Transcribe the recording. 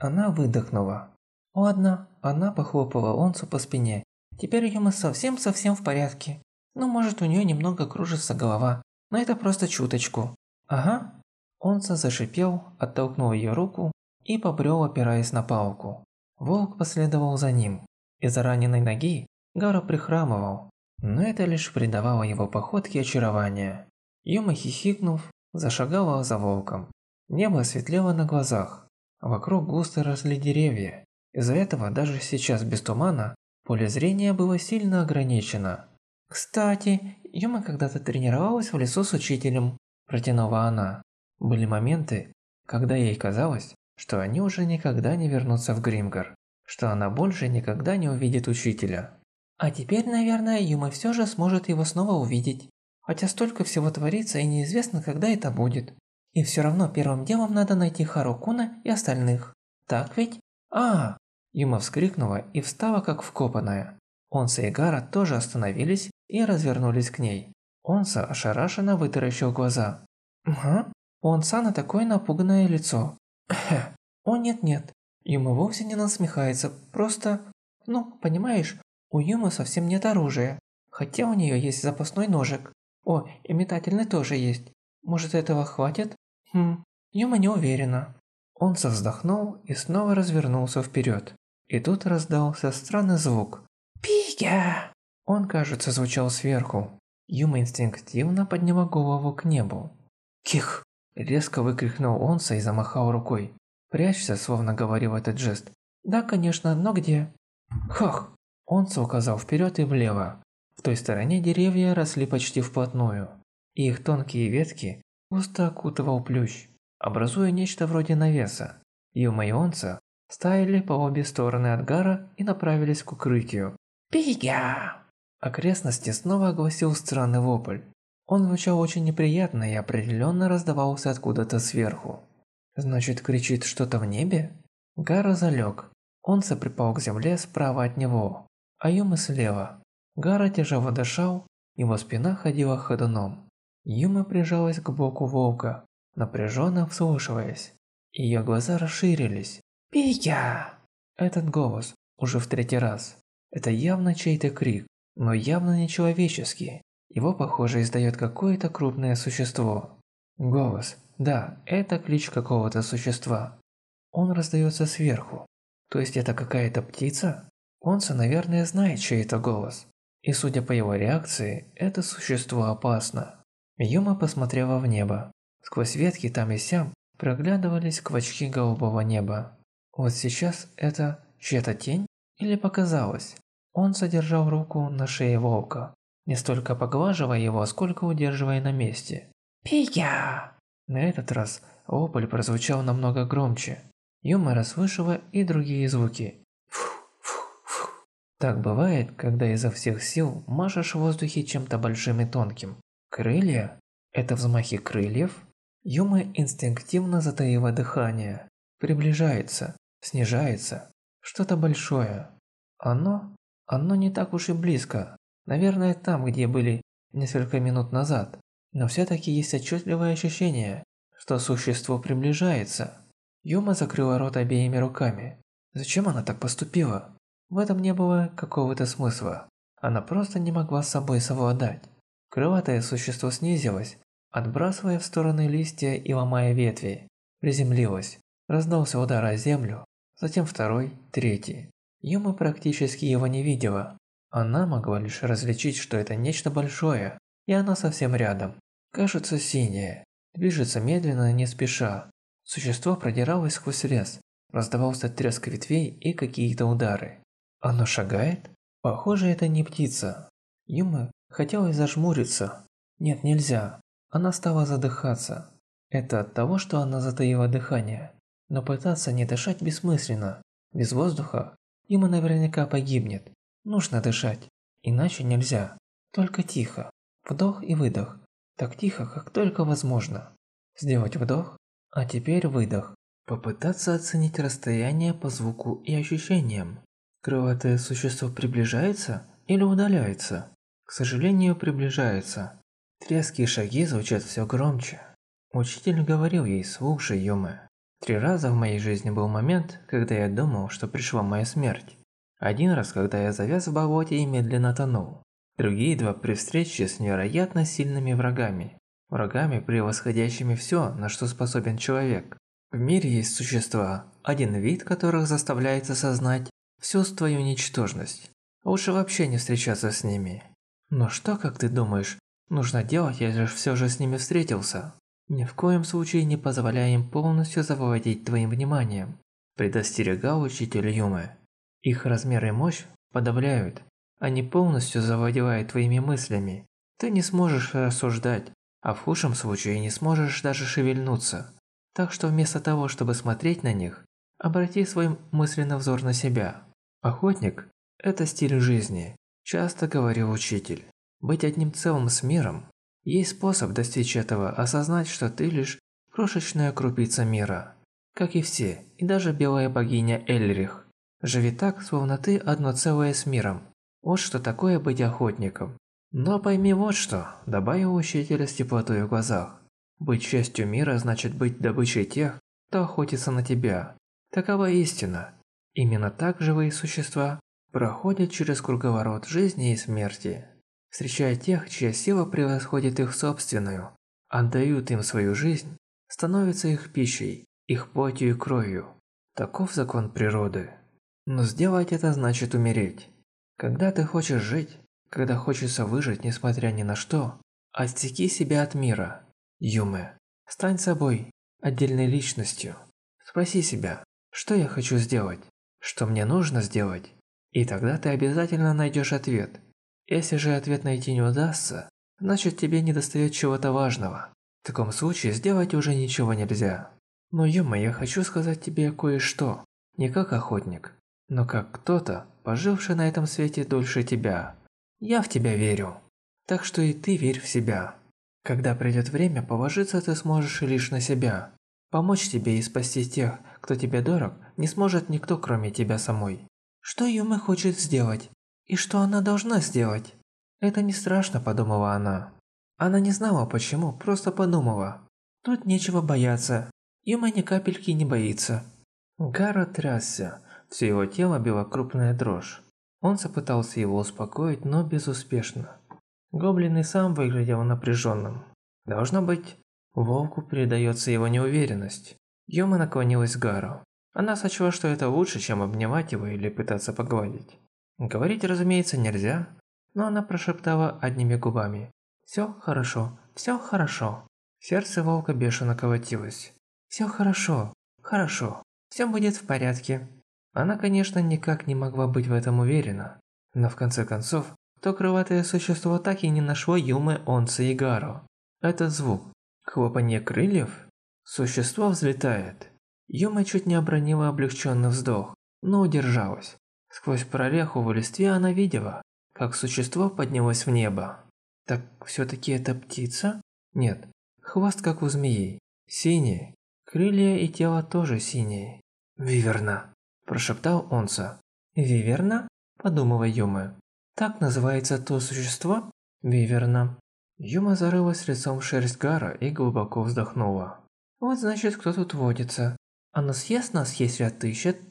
Она выдохнула. Ладно, она похлопала Онсу по спине. Теперь Юма совсем-совсем в порядке. Ну, может, у нее немного кружится голова, но это просто чуточку. Ага. Онса зашипел, оттолкнул ее руку и побрел, опираясь на палку. Волк последовал за ним. Из-за раненой ноги Гара прихрамывал, но это лишь придавало его походке очарование. Юма хихикнув, зашагала за волком. Небо светлело на глазах, вокруг густо росли деревья. Из-за этого даже сейчас без тумана поле зрения было сильно ограничено. «Кстати, Юма когда-то тренировалась в лесу с учителем», – протянула она. Были моменты, когда ей казалось, что они уже никогда не вернутся в Гримгар, что она больше никогда не увидит учителя. А теперь, наверное, Юма все же сможет его снова увидеть. Хотя столько всего творится и неизвестно, когда это будет. И все равно первым делом надо найти Харукуна и остальных. Так ведь? А! Юма вскрикнула и встала как вкопанная. Онса и Гара тоже остановились и развернулись к ней. Онса ошарашенно вытаращил глаза. «Ага, у Онсана такое напуганное лицо». «О нет-нет, Юма вовсе не насмехается, просто... Ну, понимаешь, у Юмы совсем нет оружия, хотя у нее есть запасной ножик. О, и метательный тоже есть. Может этого хватит? Хм, Юма не уверена». Он вздохнул и снова развернулся вперед. И тут раздался странный звук. «Пига!» Он, кажется, звучал сверху. Юма инстинктивно подняла голову к небу. «Ких!» Резко выкрикнул Онса и замахал рукой. «Прячься», словно говорил этот жест. «Да, конечно, но где?» «Хах!» Онса указал вперед и влево. В той стороне деревья росли почти вплотную, и их тонкие ветки густо окутывал плющ, образуя нечто вроде навеса. Юма и Онса стояли по обе стороны от Гара и направились к укрытию. «Пига!» Окрестности снова огласил странный вопль. Он звучал очень неприятно и определенно раздавался откуда-то сверху. Значит, кричит что-то в небе? Гара залег. Онса припал к земле справа от него, а Юма слева. Гара тяжело дышал, его спина ходила ходуном. Юма прижалась к боку волка, напряженно вслушиваясь. Ее глаза расширились. «Пия!» Этот голос уже в третий раз. Это явно чей-то крик но явно не человеческий. Его, похоже, издает какое-то крупное существо. Голос. Да, это клич какого-то существа. Он раздается сверху. То есть это какая-то птица? Онса, наверное, знает, чей это голос. И судя по его реакции, это существо опасно. Юма посмотрела в небо. Сквозь ветки там и сям проглядывались квачки голубого неба. Вот сейчас это чья-то тень или показалось? Он содержал руку на шее волка, не столько поглаживая его, сколько удерживая на месте. «Пия!» На этот раз вопль прозвучал намного громче. Юма расслышала и другие звуки. Фу-фу-фу. Так бывает, когда изо всех сил машешь в воздухе чем-то большим и тонким. Крылья? Это взмахи крыльев? Юма инстинктивно затаила дыхание. Приближается, снижается. Что-то большое. Оно оно не так уж и близко. Наверное, там, где были несколько минут назад. Но все-таки есть отчетливое ощущение, что существо приближается. Юма закрыла рот обеими руками. Зачем она так поступила? В этом не было какого-то смысла. Она просто не могла с собой совладать. Крылатое существо снизилось, отбрасывая в стороны листья и ломая ветви. Приземлилось. Раздался удар о землю, затем второй, третий. Юма практически его не видела. Она могла лишь различить, что это нечто большое, и оно совсем рядом. Кажется синее, движется медленно, не спеша. Существо продиралось сквозь лес, раздавался треск ветвей и какие-то удары. Оно шагает? Похоже, это не птица. Юма хотелось зажмуриться. Нет, нельзя. Она стала задыхаться. Это от того, что она затаила дыхание. Но пытаться не дышать бессмысленно. Без воздуха Има наверняка погибнет. Нужно дышать, иначе нельзя. Только тихо. Вдох и выдох. Так тихо, как только возможно. Сделать вдох, а теперь выдох. Попытаться оценить расстояние по звуку и ощущениям. Крылатое существо приближается или удаляется? К сожалению, приближается. Треские шаги звучат все громче. Учитель говорил ей, слушай, Юмэ. Три раза в моей жизни был момент, когда я думал, что пришла моя смерть. Один раз, когда я завяз в болоте и медленно тонул. Другие два при встрече с невероятно сильными врагами. Врагами, превосходящими все, на что способен человек. В мире есть существа, один вид которых заставляет осознать всю твою ничтожность. Лучше вообще не встречаться с ними. Но что, как ты думаешь, нужно делать, если все же с ними встретился? Ни в коем случае не позволяй им полностью завладеть твоим вниманием, предостерегал учитель Юмы. Их размер и мощь подавляют, они полностью завладевают твоими мыслями. Ты не сможешь рассуждать, а в худшем случае не сможешь даже шевельнуться. Так что вместо того, чтобы смотреть на них, обрати свой мысленный взор на себя. Охотник – это стиль жизни, часто говорил учитель. Быть одним целым с миром есть способ достичь этого, осознать, что ты лишь крошечная крупица мира. Как и все, и даже белая богиня Эльрих. Живи так, словно ты одно целое с миром. Вот что такое быть охотником. Но пойми вот что, добавил учитель с теплотой в глазах. Быть частью мира значит быть добычей тех, кто охотится на тебя. Такова истина. Именно так живые существа проходят через круговорот жизни и смерти встречая тех, чья сила превосходит их собственную, отдают им свою жизнь, становятся их пищей, их плотью и кровью. Таков закон природы. Но сделать это значит умереть. Когда ты хочешь жить, когда хочется выжить несмотря ни на что, отсеки себя от мира. Юме, стань собой, отдельной личностью. Спроси себя, что я хочу сделать, что мне нужно сделать, и тогда ты обязательно найдешь ответ – если же ответ найти не удастся, значит тебе недостает чего-то важного. В таком случае сделать уже ничего нельзя. Но Юма, я хочу сказать тебе кое-что. Не как охотник, но как кто-то, поживший на этом свете дольше тебя. Я в тебя верю. Так что и ты верь в себя. Когда придет время, положиться ты сможешь лишь на себя. Помочь тебе и спасти тех, кто тебе дорог, не сможет никто, кроме тебя самой. Что Юма хочет сделать? И что она должна сделать? Это не страшно, подумала она. Она не знала почему, просто подумала. Тут нечего бояться. Юма ни капельки не боится. Гара трясся. Все его тело била крупная дрожь. Он попытался его успокоить, но безуспешно. Гоблин и сам выглядел напряженным. Должно быть, волку передается его неуверенность. Юма наклонилась к Гару. Она сочла, что это лучше, чем обнимать его или пытаться погладить. Говорить, разумеется, нельзя, но она прошептала одними губами. «Все хорошо, все хорошо». Сердце волка бешено колотилось. «Все хорошо, хорошо, все будет в порядке». Она, конечно, никак не могла быть в этом уверена. Но в конце концов, то крылатое существо так и не нашло Юмы, Онца и Гару. Этот звук. Хлопанье крыльев? Существо взлетает. Юма чуть не обронила облегченный вздох, но удержалась. Сквозь прореху в листве она видела, как существо поднялось в небо. Так все-таки это птица? Нет, хвост как у змеи. Синий. Крылья и тело тоже синие. «Виверна», – прошептал Онса. «Виверна?» – подумала Юма. «Так называется то существо?» «Виверна». Юма зарылась лицом в шерсть Гара и глубоко вздохнула. «Вот значит, кто тут водится. Оно съест нас, если отыщет?»